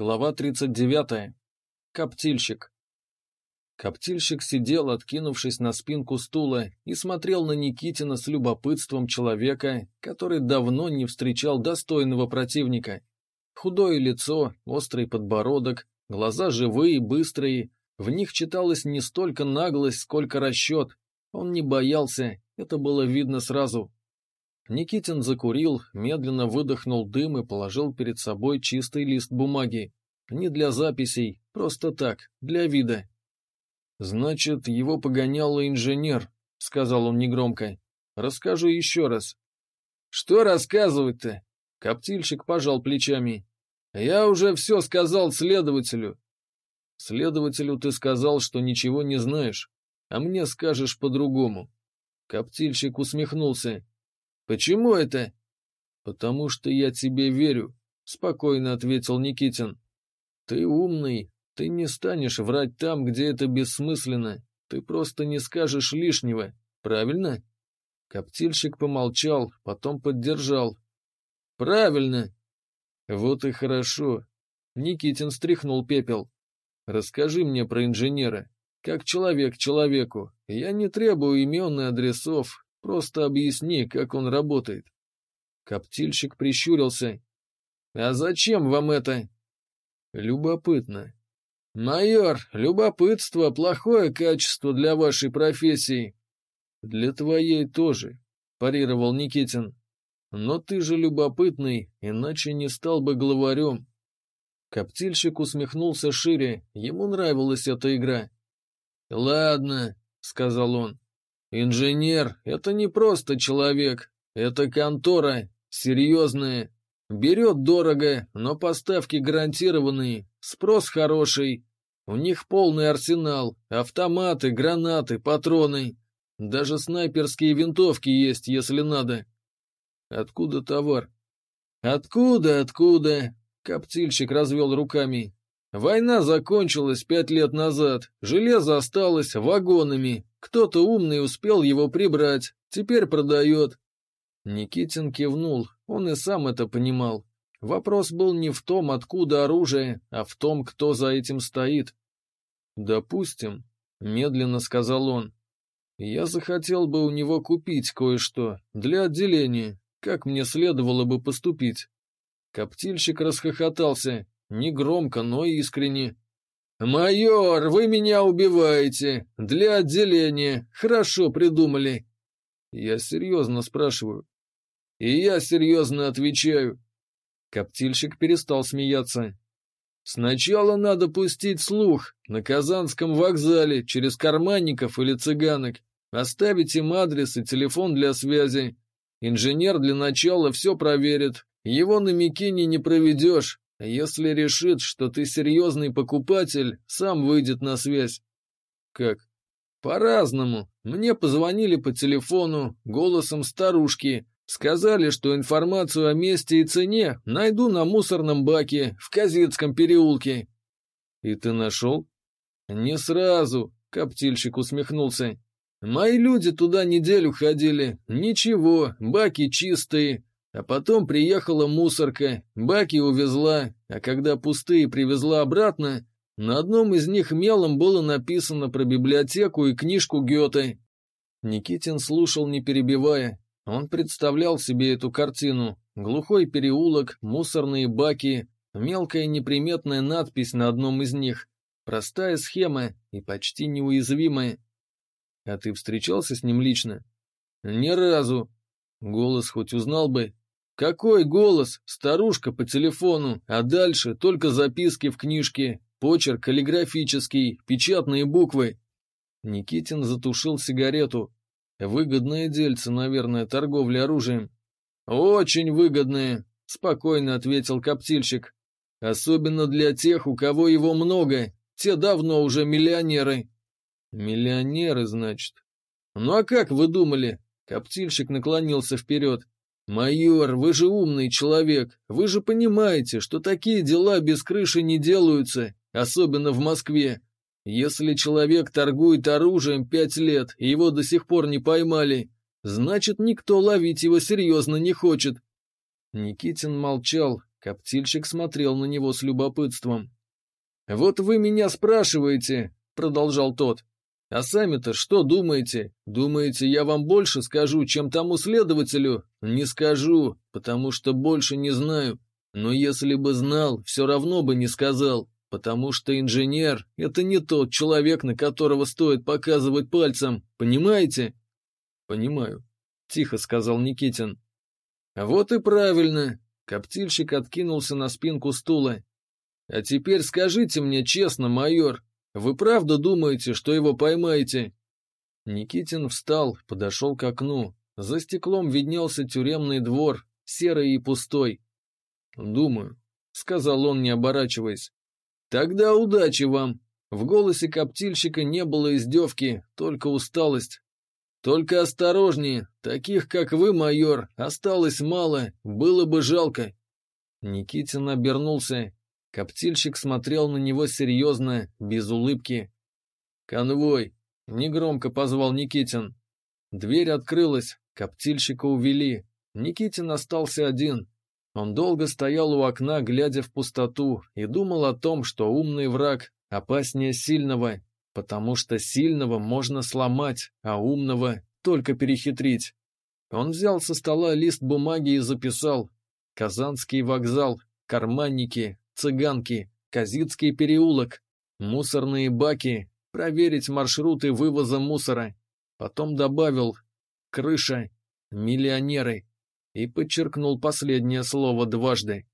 Глава 39. Коптильщик. Коптильщик сидел, откинувшись на спинку стула, и смотрел на Никитина с любопытством человека, который давно не встречал достойного противника. Худое лицо, острый подбородок, глаза живые, быстрые, в них читалось не столько наглость, сколько расчет. Он не боялся, это было видно сразу. Никитин закурил, медленно выдохнул дым и положил перед собой чистый лист бумаги. Не для записей, просто так, для вида. «Значит, его погонял инженер», — сказал он негромко. «Расскажу еще раз». «Что рассказывать-то?» — коптильщик пожал плечами. «Я уже все сказал следователю». «Следователю ты сказал, что ничего не знаешь, а мне скажешь по-другому». Коптильщик усмехнулся. «Почему это?» «Потому что я тебе верю», — спокойно ответил Никитин. «Ты умный, ты не станешь врать там, где это бессмысленно, ты просто не скажешь лишнего, правильно?» Коптильщик помолчал, потом поддержал. «Правильно!» «Вот и хорошо!» Никитин стряхнул пепел. «Расскажи мне про инженера. Как человек человеку. Я не требую имен и адресов, Просто объясни, как он работает. Коптильщик прищурился. А зачем вам это? Любопытно. Майор, любопытство — плохое качество для вашей профессии. Для твоей тоже, парировал Никитин. Но ты же любопытный, иначе не стал бы главарем. Коптильщик усмехнулся шире, ему нравилась эта игра. «Ладно», — сказал он, Инженер — это не просто человек, это контора, серьезная. Берет дорого, но поставки гарантированные, спрос хороший. У них полный арсенал, автоматы, гранаты, патроны. Даже снайперские винтовки есть, если надо. Откуда товар? Откуда, откуда? Коптильщик развел руками. Война закончилась пять лет назад, железо осталось вагонами, кто-то умный успел его прибрать, теперь продает. Никитин кивнул, он и сам это понимал. Вопрос был не в том, откуда оружие, а в том, кто за этим стоит. «Допустим», — медленно сказал он, — «я захотел бы у него купить кое-что для отделения, как мне следовало бы поступить». Коптильщик расхохотался, негромко, но искренне. «Майор, вы меня убиваете! Для отделения! Хорошо придумали!» Я серьезно спрашиваю. И я серьезно отвечаю. Коптильщик перестал смеяться. Сначала надо пустить слух на Казанском вокзале через карманников или цыганок, оставить им адрес и телефон для связи. Инженер для начала все проверит, его на Микине не проведешь, если решит, что ты серьезный покупатель, сам выйдет на связь. Как? По-разному. Мне позвонили по телефону, голосом старушки. Сказали, что информацию о месте и цене найду на мусорном баке в Казицком переулке. И ты нашел? Не сразу, коптильщик усмехнулся. Мои люди туда неделю ходили. Ничего, баки чистые, а потом приехала мусорка, баки увезла, а когда пустые привезла обратно, на одном из них мелом было написано про библиотеку и книжку Гёте. Никитин слушал, не перебивая. Он представлял себе эту картину. Глухой переулок, мусорные баки, мелкая неприметная надпись на одном из них. Простая схема и почти неуязвимая. А ты встречался с ним лично? Ни разу. Голос хоть узнал бы, какой голос? Старушка по телефону, а дальше только записки в книжке, почерк каллиграфический, печатные буквы. Никитин затушил сигарету. Выгодное дельце, наверное, торговля оружием. Очень выгодное, спокойно ответил коптильщик. Особенно для тех, у кого его много. Те давно уже миллионеры. Миллионеры, значит. Ну а как вы думали? Коптильщик наклонился вперед. «Майор, вы же умный человек, вы же понимаете, что такие дела без крыши не делаются, особенно в Москве. Если человек торгует оружием пять лет, и его до сих пор не поймали, значит, никто ловить его серьезно не хочет». Никитин молчал, Коптильщик смотрел на него с любопытством. «Вот вы меня спрашиваете», — продолжал тот. «А сами-то что думаете? Думаете, я вам больше скажу, чем тому следователю? Не скажу, потому что больше не знаю. Но если бы знал, все равно бы не сказал, потому что инженер — это не тот человек, на которого стоит показывать пальцем, понимаете?» «Понимаю», — тихо сказал Никитин. «Вот и правильно. Коптильщик откинулся на спинку стула. «А теперь скажите мне честно, майор, вы правда думаете, что его поймаете?» Никитин встал, подошел к окну. За стеклом виднелся тюремный двор, серый и пустой. «Думаю», — сказал он, не оборачиваясь. «Тогда удачи вам!» В голосе коптильщика не было издевки, только усталость. Только осторожнее, таких, как вы, майор, осталось мало, было бы жалко. Никитин обернулся. Коптильщик смотрел на него серьезно, без улыбки. «Конвой!» — негромко позвал Никитин. Дверь открылась, коптильщика увели. Никитин остался один. Он долго стоял у окна, глядя в пустоту, и думал о том, что умный враг опаснее сильного, потому что сильного можно сломать, а умного только перехитрить. Он взял со стола лист бумаги и записал «Казанский вокзал», «Карманники», «Цыганки», «Казицкий переулок», «Мусорные баки», «Проверить маршруты вывоза мусора». Потом добавил «Крыша», «Миллионеры» и подчеркнул последнее слово дважды.